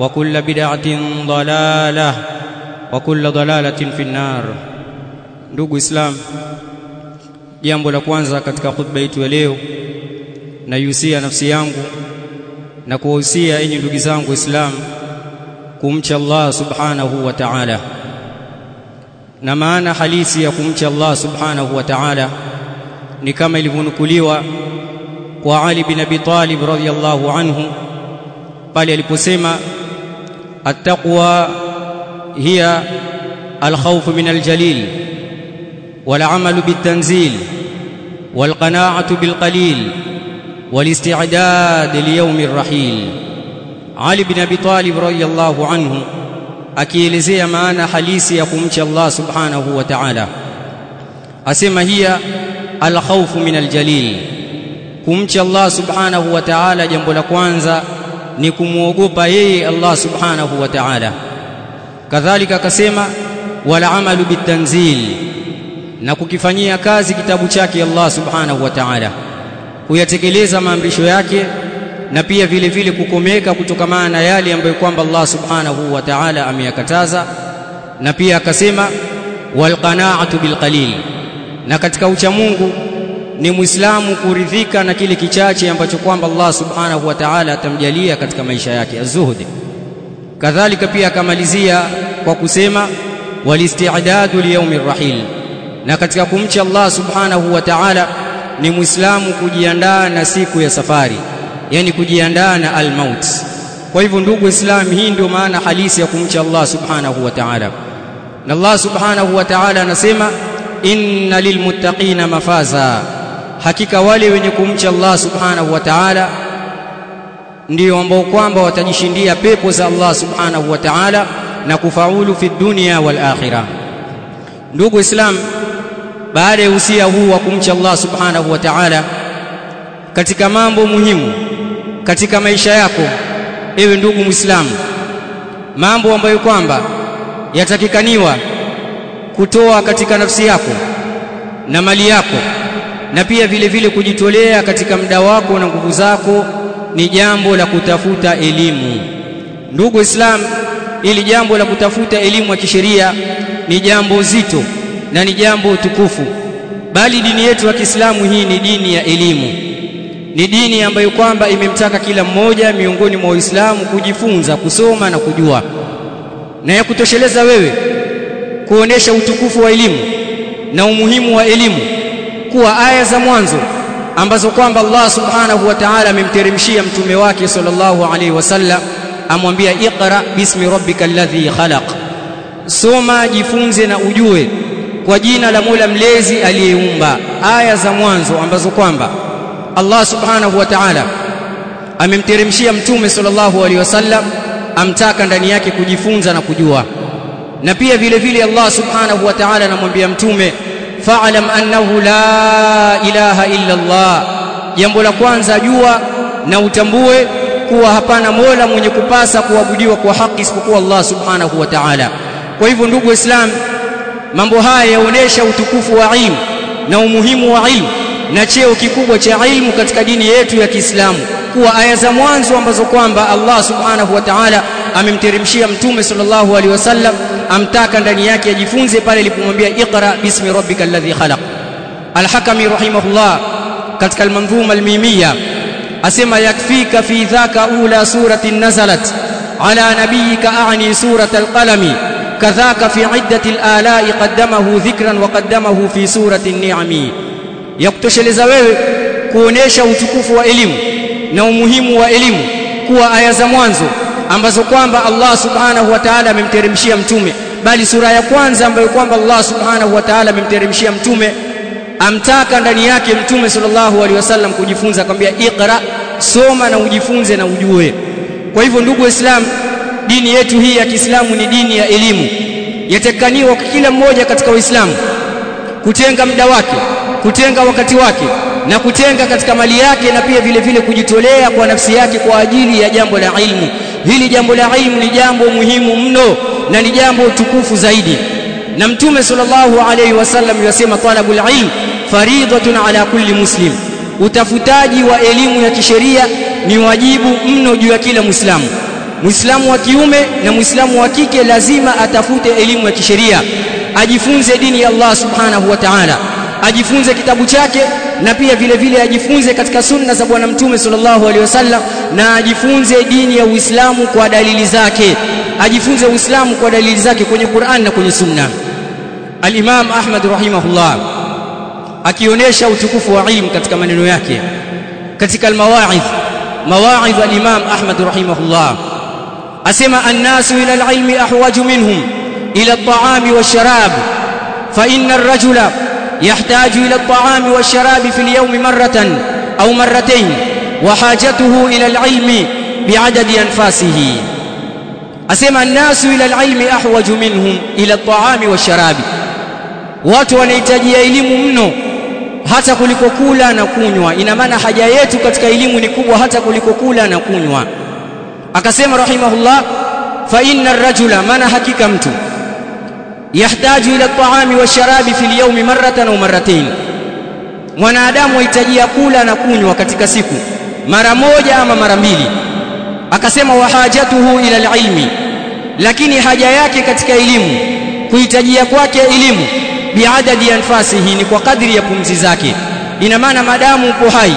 وكل بدعة ضلالة وكل ضلالة في النار ndugu islam jambo la kwanza katika khutba yetu ya leo naihusia nafsi yangu na kuwahusia enyi ndugu zangu islam kumcha Allah subhanahu wa ta'ala na maana halisi ya kumcha Allah subhanahu wa ta'ala ni kama ilivyonukuliwa kwa Ali bin Abi Talib radhiyallahu anhu pale aliposema التقوى هي الخوف من الجليل والعمل بالتنزيل والقناعة بالقليل والاستعداد ليوم الرحيل علي بن ابي طالب رضي الله عنه akielezea maana halisi ya kumcha Allah subhanahu wa ta'ala asema hiya alkhawfu min aljalil kumcha Allah subhanahu wa ta'ala jambo la kwanza ni kumwogopa yeye Allah subhanahu wa ta'ala. Kadhalika akasema wala amalu bitanzil na kukifanyia kazi kitabu chake Allah subhanahu wa ta'ala. Kuyatekeleza maamrisho yake na pia vile vile kukomeka kutokamana na yale ambayo kwamba Allah subhanahu wa ta'ala ameyakataza. Na pia akasema walqana'atu bilqalil na katika ucha Mungu ni muislamu kuridhika na kile kichache ambacho kwamba Allah subhanahu wa ta'ala atamjalia katika maisha yake azuhudi kadhalika pia akamalizia kwa kusema walisti'dadu liyaumi rahil na katika kumcha Allah subhanahu wa ta'ala ni muislamu kujiandaa na siku ya safari yani kujiandaa na almaut. Kwa hivyo ndugu islam hii ndio maana halisi ya kumcha Allah subhanahu wa ta'ala. Na Allah subhanahu wa ta'ala anasema inna lilmuttaqina mafaza hakika wale wenye kumcha Allah subhanahu wa ta'ala ndio ambao kwamba watajishindia pepo za Allah subhanahu wa ta'ala na kufaulu fi dunya wal akhirah. Ndugu islam baada ya usia huu wa kumcha Allah subhanahu wa ta'ala katika mambo muhimu katika maisha yako ewe ndugu muislamu mambo ambayo kwamba yatakikaniwa kutoa katika nafsi yako na mali yako na pia vile vile kujitolea katika muda wako na nguvu zako ni jambo la kutafuta elimu. Ndugu islam ili jambo la kutafuta elimu ya kisheria ni jambo zito na ni jambo tukufu. Bali dini yetu ya Kiislamu hii ni dini ya elimu. Ni dini ambayo kwamba imemtaka kila mmoja miongoni mwa Waislamu kujifunza kusoma na kujua. Na ya kutosheleza wewe kuonesha utukufu wa elimu na umuhimu wa elimu kuwa aya za mwanzo ambazo kwamba Allah subhanahu wa ta'ala amemteremshia mtume wake sallallahu alaihi wasallam amwambia iqra bismi rabbikal ladhi khalaq. Soma jifunze na ujue kwa jina la Mola mlezi aliyeumba. Aya za mwanzo ambazo kwamba Allah subhanahu wa ta'ala amemteremshia mtume sallallahu alaihi wasallam amtaka ndani yake kujifunza na kujua. Na pia vile vile Allah subhanahu wa ta'ala anamwambia mtume fa'lam annahu la ilaha illa Allah jambo la kwanza jua na utambue kuwa hapana mola mwenye kupasa kuabudiwa kwa haki isipokuwa Allah subhanahu wa ta'ala. Kwa hivyo ndugu waislamu mambo haya yaonesha utukufu wa ilmu na umuhimu wa ilmu na cheo kikubwa cha ilmu katika dini yetu ya Kiislamu kuwa aya za mwanzo ambazo kwamba Allah subhanahu wa ta'ala amemteremshia mtume sallallahu alaihi wasallam amtaka ndani yake ajifunze pale alipomwambia iqra bismi rabbikal ladhi khalaq. Alhakami rahimahullah katika al-manzuma asema yakfika fi dhaka ula surati nazalat ala nabiyika a'ni surat alqalami kadhaka fi iddati al-ala'i qaddamahu dhikran wa qaddamahu fi surati an-ni'ami yakutosheleza wewe kuonesha utukufu wa elimu na umuhimu wa elimu kuwa aya za mwanzo ambazo kwamba Allah subhanahu wa ta'ala amemteremshia mtume. Bali sura ya kwanza ambayo kwamba Allah subhanahu wa ta'ala amemteremshia mtume amtaka ndani yake mtume sallallahu alaihi wasallam kujifunza akamwambia iqra soma na ujifunze na ujue. Kwa hivyo ndugu waislamu dini yetu hii ya Kiislamu ni dini ya elimu. Yatakaniwa kila mmoja katika waislamu kutenga muda wake kutenga wakati wake na kutenga katika mali yake na pia vile vile kujitolea kwa nafsi yake kwa ajili ya jambo la ilmu. Hili jambo la ilmu ni jambo muhimu mno na ni jambo tukufu zaidi. Na mtume sallallahu alayhi wasallam yasema talabul ilm faridhatun ala kulli muslim. Utafutaji wa elimu ya kisheria ni wajibu mno juu ya kila muislamu. Muislamu wa kiume na muislamu wa kike lazima atafute elimu ya kisheria ajifunze dini ya Allah subhanahu wa ta'ala ajifunze kitabu chake na pia vile vile ajifunze katika sunna za bwana mtume sallallahu alaihi wasallam na ajifunze dini ya Uislamu kwa dalili zake. Ajifunze Uislamu kwa dalili zake kwenye Qur'an na kwenye sunna. Al-Imam Ahmad rahimahullah akionyesha utukufu wa ilmu katika maneno yake. Katika al-mawaidh mawaidh al-Imam Ahmad rahimahullah asema an-nasu ila al-ilmi ahwaju minhum ila at-ta'ami wash-sharab fa inna ar-rajula يحتاج إلى الطعام والشراب في اليوم مرة أو مرتين وحاجته إلى العلم بعدد أنفاسه أسمى الناس إلى العلم أحوج منهم إلى الطعام والشراب watu wanahitaji elimu mno hata kuliko kula na kunywa ina maana haja yetu katika elimu ni kubwa hata kuliko kula na kunywa akasema rahimahullah fa inna ar-rajula maana hakika mtu yahtaju ila at-ta'ami wash-sharabi fil al-yawmi marratan aw marratayn mwanadamu ahitajia kula na kunywa katika siku mara moja ama mara mbili. Akasema wa hajatuhu ila al-ilmi lakini haja yake katika elimu kuhitajia kwake elimu biadadi anfasihi ni kwa kadri ya pumzi zake. Ina maana madamu uko hai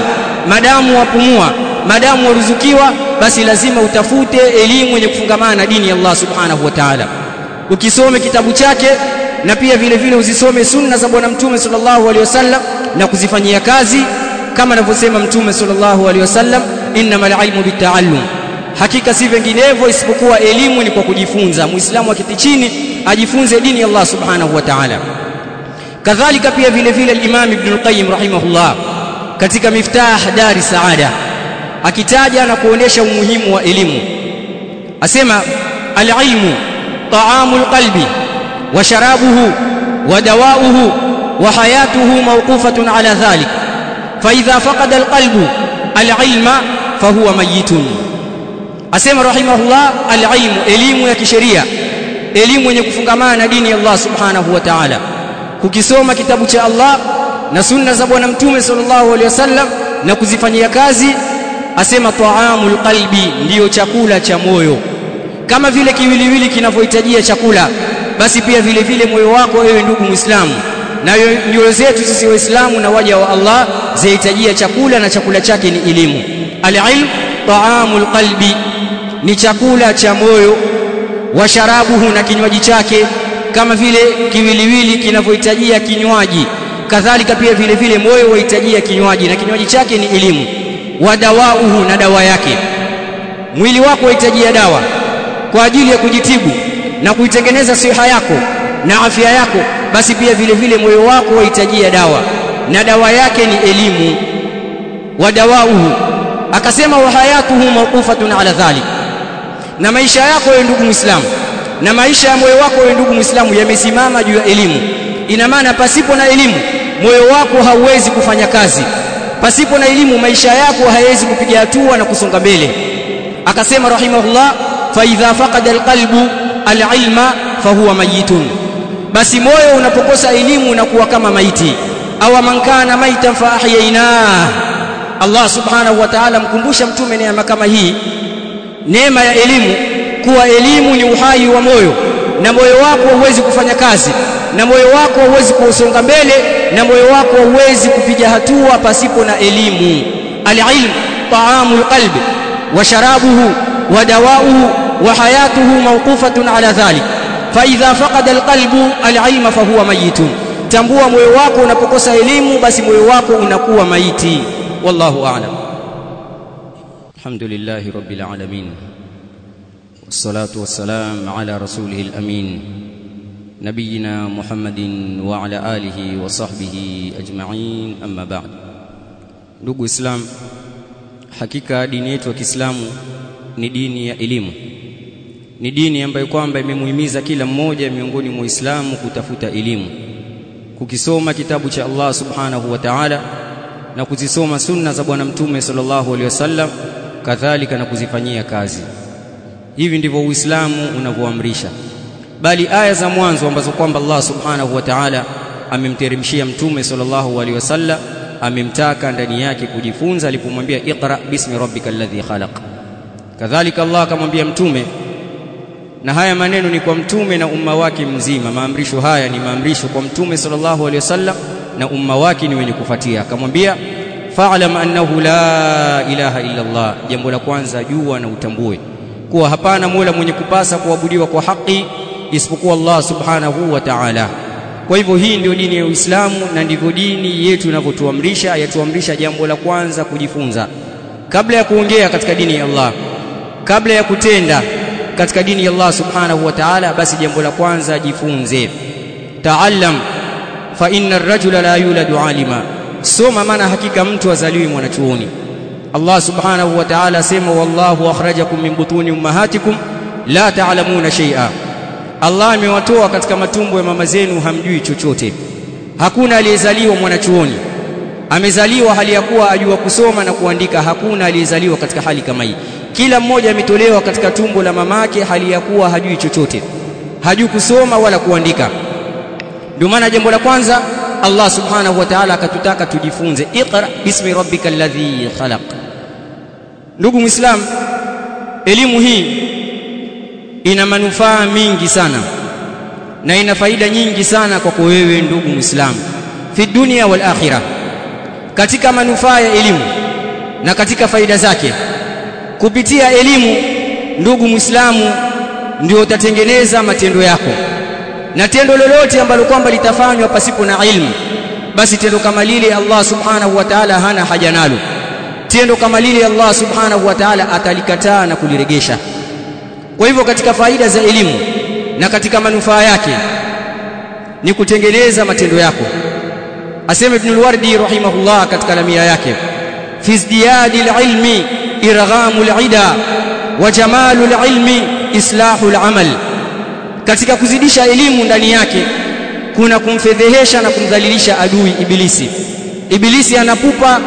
madamu wapumua madamu waruzukiwa basi lazima utafute elimu yenye kufungamana na dini ya Allah subhanahu wa ta'ala ukisome kitabu chake na pia vile vile uzisome sunna za bwana mtume sallallahu alaihi wasallam na kuzifanyia kazi kama anavyosema mtume sallallahu alaihi wasallam innamal ilmu bitaallum hakika si vinginevyo isipokuwa elimu ni kwa kujifunza. Muislamu akiti chini ajifunze dini ya Allah subhanahu wa ta'ala. Kadhalika pia vile vile al-Imam Ibn al-Qayyim rahimahullah katika miftah dari saada akitaja na kuonesha umuhimu wa elimu. Asema al-ilmu dawa'uhu wa hayatuhu mawqufatun ala dhalik fa idha faqada alqalbu alilma al-ilma fahuwa mayitun asema rahimahullah alilmu elimu ya kisheria elimu yenye kufungamana na dini ya Allah subhanahu wa ta'ala. Kukisoma kitabu cha Allah na sunna za bwana mtume sallallahu alaihi wasallam na kuzifanyia kazi asema taamul qalbi ndiyo chakula cha moyo kama vile kiwiliwili kinavyohitajia chakula basi pia vile vile moyo wako wewe ndugu muislamu. Na nyoyo zetu sisi waislamu na waja wa Allah zahitajia chakula na chakula chake ni elimu. Alilm taamul qalbi. Ni chakula cha moyo wa sharabuhu na kinywaji chake. Kama vile kiwiliwili kinavyohitajia kinywaji. Kadhalika pia vile vile moyo wahitajia kinywaji na kinywaji chake ni elimu. Wa dawauhu na dawa yake. Mwili wako wahitajia dawa kwa ajili ya kujitibu na kuitengeneza siha yako na afya yako basi pia vile vile moyo wako wahitajia dawa na dawa yake ni elimu. Wa dawauhu akasema wa hayatuhu mawqufatun ala dhalik. Na maisha yako wewe ndugu muislamu na maisha ya moyo wako wewe ndugu muislamu yamesimama juu ya elimu. Ina maana pasipo na elimu moyo wako hauwezi kufanya kazi. Pasipo na elimu maisha yako hayawezi kupiga hatua na kusonga mbele. Akasema rahimahullah fa idha faqada alqalbu alilma fahuwa mayitun. Basi moyo unapokosa elimu unakuwa kama maiti. Aw man kana maitan fa ahyayna. Allah subhanahu wa ta'ala mkumbusha mtume neema kama hii. Neema ya elimu kuwa elimu ni uhai wa moyo. Na moyo wako huwezi kufanya kazi. Na moyo wako huwezi kusonga mbele. Na moyo wako huwezi kupiga hatua pasipo na elimu. Alilm taamul qalbi wa sharabuhu wa dawauhu wa hayatuhu mawqufatun ala dhalik fa idha faqada alqalbu alilma fahuwa mayitun tambua moyo wako unapokosa elimu basi moyo wako unakuwa maiti wallahu a'lam alhamdulillahi rabbil alamin والصلاة والسلام على رسوله الأمين نبينا محمد وعلى آله وصحبه أجمعين أما بعد ndugu islam hakika dini yetu ya Kiislamu ni dini ya elimu ni dini ambayo kwamba imemuhimiza kila mmoja miongoni mwa Uislamu kutafuta elimu kukisoma kitabu cha Allah subhanahu wa ta'ala na kuzisoma sunna za bwana mtume sallallahu alaihi wasallam kadhalika na kuzifanyia kazi. Hivi ndivyo uislamu unavyoamrisha. Bali aya za mwanzo ambazo kwamba Allah subhanahu wa ta'ala amemteremshia mtume sallallahu alaihi wasallam amemtaka ndani yake kujifunza alipomwambia iqra bismi rabbikal ladhi khalaq. Kadhalika Allah akamwambia mtume na haya maneno ni kwa mtume na umma wake mzima. Maamrisho haya ni maamrisho kwa mtume sallallahu alaihi wasallam na umma wake ni wenye kufuatia. Akamwambia fa'lam annahu la ilaha illa Allah. Jambo la kwanza jua na utambue kuwa hapana mola mwenye kupasa kuabudiwa kwa haki isipokuwa Allah subhanahu wa ta'ala. Kwa hivyo hii ndio dini ya Uislamu na ndivyo dini yetu inavyotuamrisha yatuamrisha jambo la kwanza kujifunza. Kabla ya kuongea katika dini ya Allah kabla ya kutenda katika dini ya Allah subhanahu wa ta'ala basi jambo la kwanza jifunze. Taallam fa inna ar-rajula la yuladu alima. Soma maana hakika mtu azaliwi mwanachuoni. Allah subhanahu wa ta'ala sema wallahu akhrajakum min butuni ummahatikum la ta'lamuna shay'a. Allah amewatoa katika matumbo ya mama zenu hamjui chochote. Hakuna aliyezaliwa mwanachuoni. Amezaliwa hali ya kuwa ajua kusoma na kuandika hakuna aliyezaliwa katika hali kama hii kila mmoja ametolewa katika tumbo la mamake hali ya kuwa hajui chochote. Hajui kusoma wala kuandika. Ndio maana jambo la kwanza Allah subhanahu wa ta'ala akatutaka tujifunze. Iqra bismi rabbikal ladhi khalaq. Ndugu muislam elimu hii ina manufaa mingi sana na ina faida nyingi sana kwako wewe ndugu muislamu fi dunia wal akhirah. Katika manufaa ya elimu na katika faida zake kupitia elimu ndugu muislamu ndio utatengeneza matendo yako. Na tendo lolote ambalo kwamba litafanywa pasipo na ilmu basi tendo kama lile Allah subhanahu wa ta'ala hana haja nalo. Tendo kama lile Allah subhanahu wa ta'ala atalikataa na kuliregesha. Kwa hivyo katika faida za elimu na katika manufaa yake ni kutengeneza matendo yako. Asema ibn al-wardi rahimahullah katika lamia yake fi izdiyadi al-ilmi irghamu al-ida wa jamalu al-ilmi islahu al-amal katika kuzidisha elimu ndani yake kuna kumfedhehesha na kumdhalilisha adui ibilisi. Ibilisi anapupa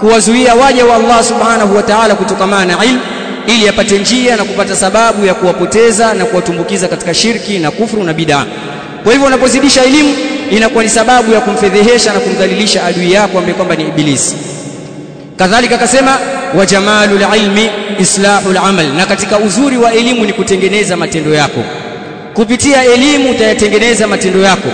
kuwazuia waja wa Allah subhanahu wa ta'ala kutokamana na ilmu ili apate njia na kupata sababu ya kuwapoteza na kuwatumbukiza katika shirki na kufru na bid'a. Kwa hivyo unapozidisha elimu inakuwa ni sababu ya kumfedhehesha na kumdhalilisha adui yako ambaye kwamba ni ibilisi. Kadhalika akasema wa jamalul ilmi islahul amal na katika uzuri wa elimu ni kutengeneza matendo yako. Kupitia elimu utayatengeneza matendo yako.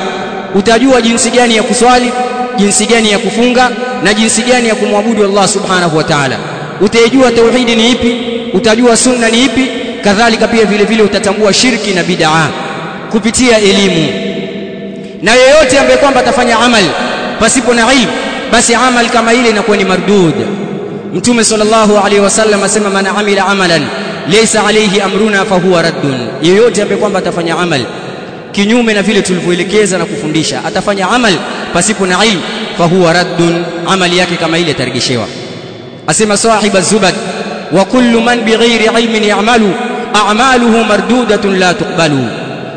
Utajua jinsi gani ya kuswali jinsi gani ya kufunga na jinsi gani ya kumwabudu Allah subhanahu wa ta'ala. Utajua tauhidi ni ipi utajua sunna ni ipi kadhalika pia vile vile utatambua shirki na bid'a. Kupitia elimu. Na yeyote ambaye kwamba atafanya amal pasipo na ilmu basi amal kama ile inakuwa ni mardud mtume sallallahu alaihi wasallam asema man amila amalan laysa alayhi amruna fahuwa raddun. Yeyote ambaye kwamba atafanya amal kinyume na vile tulivyoelekeza na kufundisha atafanya amal pasipo na ilmu fahuwa raddun amali yake kama ile taregeshewa asema sahiba zubad wa kullu man bighairi ilmin ya'malu a'maluhu mardudatun la tuqbalu.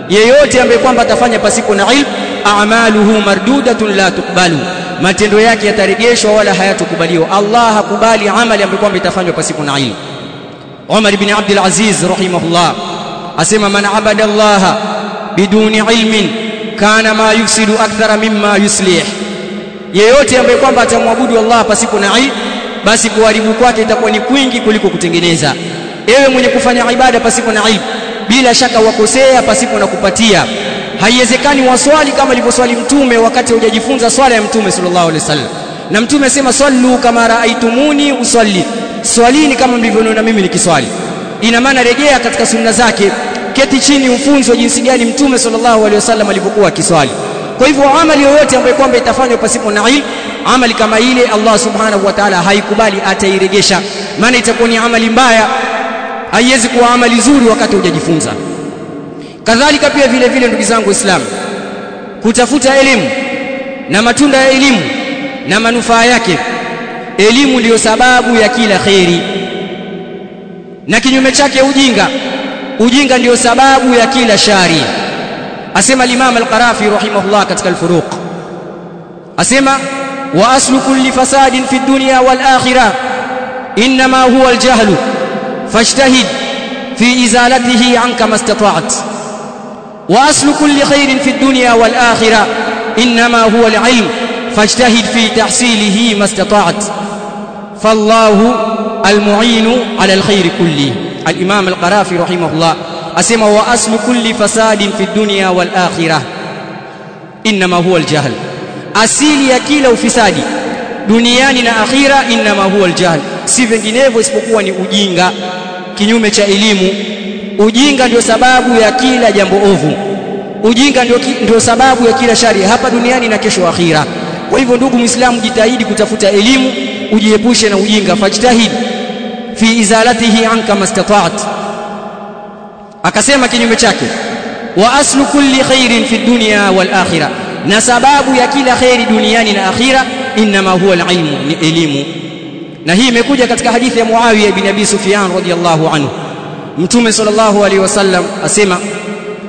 Yeyote ambaye kwamba atafanya pasipo na ilmu a'maluhu mardudatun la tuqbalu matendo yake yatarejeshwa wala hayatukubaliwa. Allah hakubali amali ambayo kwamba itafanywa pasipo na ilmu. Umar ibn Abdul Aziz rahimahullah asema man abada Allah biduni ilmin kana ma yufsidu akthara mimma yuslih. Yeyote ambaye kwamba atamwabudu Allah pasipo na ilmu basi kuharibu kwake itakuwa ni kwingi kuliko kutengeneza. Ewe mwenye kufanya ibada pasipo na ilmu bila shaka wakosea pasipo na kupatia haiwezekani waswali kama alivyoswali mtume wakati hujajifunza swala ya mtume sallallahu alaihi wasallam. Na mtume asema sallu kama raaitumuni usalli. Swalini kama mlivyoniona mimi nikiswali. Ina maana rejea katika sunna zake keti chini ufunzwe jinsi gani mtume sallallahu alaihi wasallam alivyokuwa akiswali. Kwa hivyo amali yoyote ambayo kwamba itafanywa pasipo na ilmu amali kama ile Allah subhanahu wa ta'ala haikubali atairegesha. Maana itakuwa ni amali mbaya. Haiwezi kuwa amali nzuri wakati hujajifunza kadhalika pia vile vile ndugu zangu waislamu kutafuta elimu na matunda ya elimu na manufaa yake. Elimu ndiyo sababu ya kila kheri. Na kinyume chake ujinga. Ujinga ndiyo sababu ya kila shari. Asema al-Imam al-Qarafi rahimahullah katika al-Furuq. Asema wa aslu kulli fasadin fi dunya wal akhirah inma huwa al-jahl fashtahid fi izalatihi anka mastata'at wa aslu kulli khairin fi dunya wal akhirah inma huwa al-ilm fajtahid fi tahsilihi mastata'at fallahu al-mu'in ala al-khair kulli al-Imam al-Qarafi rahimahullah asema wa aslu kulli fasadin fi dunya wal akhirah inma huwa aljahl asili ya kila ufisadi duniani na akhira inma huwa aljahl si vinginevyo isipokuwa ni ujinga kinyume cha elimu ujinga ndio sababu ya kila jambo ovu. Ujinga ndio, ndio sababu ya kila shari. Hapa duniani na kesho akhira. Kwa hivyo ndugu muislamu jitahidi kutafuta elimu ujiepushe na ujinga. Fajtahid fi izalatihi anka mastata'at. Akasema kinyume chake wa aslu kulli khairin fi dunya wal akhirah na sababu ya kila khairi duniani na akhira inma huwa alilmu ni elimu. Na hii imekuja katika hadithi ya Muawiya ibn Abi Sufyan radiyallahu anhu mtume sallallahu alaihi wasallam asema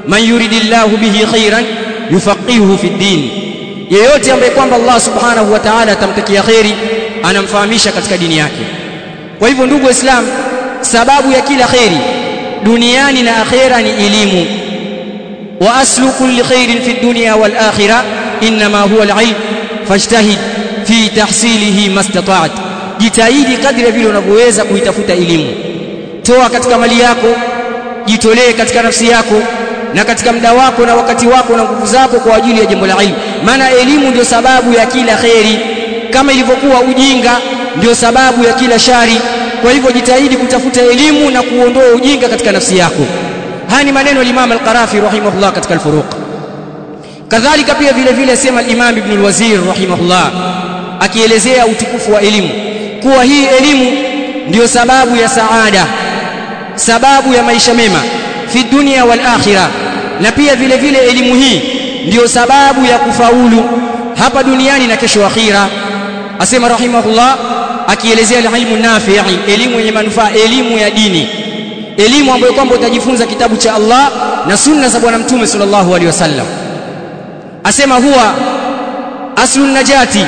man yuridillahu bihi khairan yufaqihuhu fi din. Yeyote ambaye kwamba Allah subhanahu wa ta'ala atamtakia khairi anamfahamisha katika dini yake. Kwa hivyo ndugu waislamu sababu ya kila khairi duniani na akhera ni elimu. Wa aslu kulli khairin fi dunya wal akhirah inma huwa al-ilm fajtahid fi tahsilihi mastata'at. Jitahidi kadri vile unavyoweza kuitafuta elimu toa katika mali yako jitolee katika nafsi yako na katika muda wako na wakati wako na nguvu zako kwa ajili ya jambo la ilmu. Maana elimu ndio sababu ya kila kheri. Kama ilivyokuwa ujinga ndio sababu ya kila shari. Kwa hivyo jitahidi kutafuta elimu na kuondoa ujinga katika nafsi yako. Haya ni maneno al-Imam al-Qarafi rahimahullah katika al-Furuq. Kadhalika pia vile vile asema al-Imam Ibn al-Wazir rahimahullah akielezea utukufu wa elimu. Kuwa hii elimu ndio sababu ya saada sababu ya maisha mema fi dunia wal akhirah. Na pia vile vile elimu hii ndiyo sababu ya kufaulu hapa duniani na kesho akhira. Asema rahimahullah akielezea ilmu nafi'i elimu yenye manufaa elimu ya dini. Elimu ambayo kwamba utajifunza kitabu cha Allah na sunna za bwana mtume sallallahu alaihi wasallam. Asema huwa aslu najati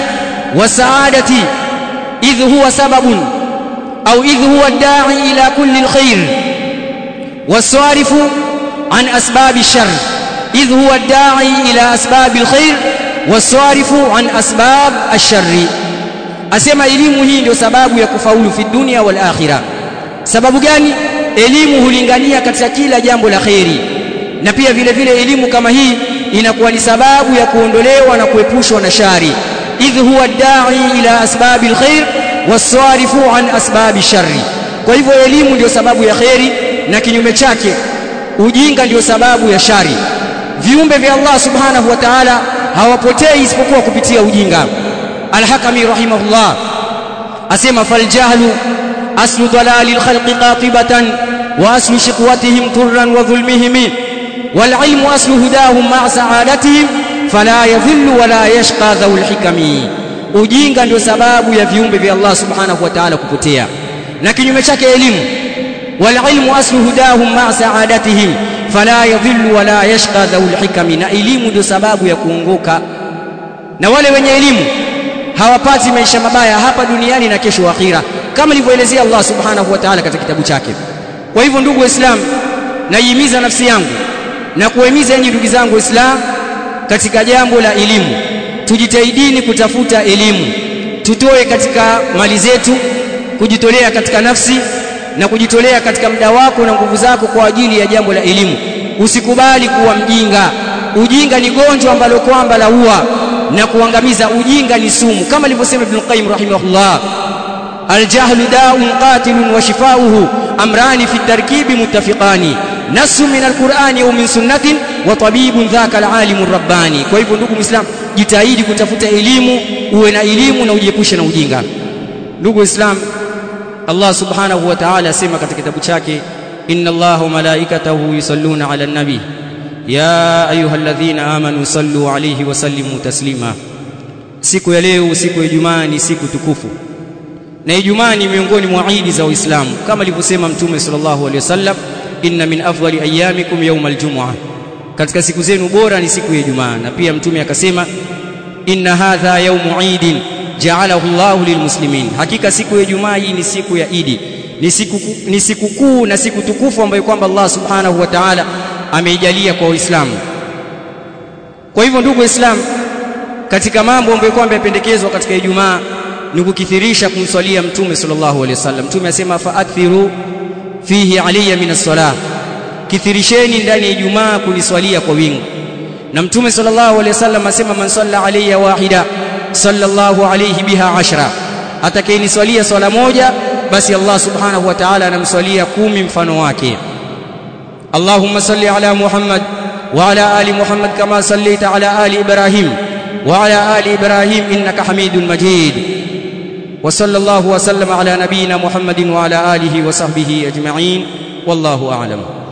wa saadati idh huwa sababun au idh huwa da'i ila kulli alkhair wasarifu an asbabi shar idh huwa da'i ila asbabi alkhair wasarifu an asbab alshar asema elimu hii ndio sababu ya kufaulu fi dunia wal akhirah. Sababu gani? Elimu hulingania katika kila jambo la khairi na pia vile vile elimu kama hii inakuwa ni sababu ya kuondolewa na kuepushwa na shari. Idh huwa da'i ila asbabi alkhair wasarifu an asbabi sharri. Kwa hivyo elimu ndio sababu ya kheri na kinyume chake ujinga ndio sababu ya shari. Viumbe vya Allah subhanahu wa ta'ala hawapotei isipokuwa kupitia ujinga. Al-hakami rahimahullah asema faljahlu aslu dalali al-khalqi qatibatan wa aslu shiqwatihim turran wa dhulmihim wal-ilmu aslu hudahum ma'a sa'adatihim fala yadhillu wala yashqa dhul hikami ujinga ndio sababu ya viumbe vya Allah subhanahu wa ta'ala kupotea. Na kinyume chake elimu. Wal ilmu aslu hudahum ma sa'adatihim. Fala yadhillu wala yashqa dhul hikami. Na elimu ndio sababu ya kuongoka. Na wale wenye elimu hawapati maisha mabaya hapa duniani na kesho akhira. Kama ilivyoelezea Allah subhanahu wa ta'ala katika kitabu chake. Kwa hivyo ndugu waislamu naihimiza nafsi yangu na kuhimiza nyinyi ndugu zangu waislamu katika jambo la elimu tujitahidini kutafuta elimu. Tutoe katika mali zetu kujitolea katika nafsi na kujitolea katika muda wako na nguvu zako kwa ajili ya jambo la elimu. Usikubali kuwa mjinga. Ujinga ni gonjwa ambalo kwamba la ua na kuangamiza. Ujinga ni sumu. Kama alivyosema Ibn Qayyim rahimahullah aljahlu da'un qatilun wa shifauhu amrani fi tarkibi muttafiqani. Nasu min alqur'ani au min sunnatin wa tabibun dhaka alalimur rabbani. Kwa hivyo ndugu muislam jitahidi kutafuta elimu uwe na elimu na ujiepushe na ujinga. Ndugu islam Allah subhanahu wa ta'ala asema katika kitabu chake inna Allah wa malaikatahu yusalluna ala nabi. Ya ayyuhalladhina amanu sallu alayhi wa sallimu taslima. Siku ya leo siku ya Ijumaa ni siku tukufu. Na Ijumaa ni miongoni mwa idi za Uislamu. Kama alivyosema Mtume sallallahu alayhi wasallam inna min afdali ayyamikum yawmal aljum'ah katika siku zenu bora ni siku ya Ijumaa. Na pia Mtume akasema inna hadha yaumu idin ja'alahu Allahu lilmuslimin. Hakika siku ya Ijumaa hii ni siku ya idi. Ni siku ni siku kuu na siku tukufu ambayo kwamba Allah subhanahu wa ta'ala ameijalia kwa Uislamu. Kwa hivyo ndugu Waislamu katika mambo ambayo kwamba yapendekezwa katika Ijumaa ni kukithirisha kumswalia Mtume sallallahu alaihi wasallam. Mtume asema faakthiru fihi alayya min as-salah kithirisheni ndani ya Ijumaa kuniswalia kwa wingi na Mtume sallallahu alaihi wasallam asema man salla alayya wahida sallallahu alayhi biha ashra atakayeniswalia swala moja basi Allah subhanahu wa ta'ala anamswalia kumi mfano wake Allahumma salli ala Muhammad wa ala ali Muhammad kama sallaita ala ali Ibrahim wa ala ali Ibrahim innaka Hamidul Majid wa sallallahu wa sallama ala nabiyyina Muhammadin wa ala alihi wa sahbihi ajma'in wallahu a'lam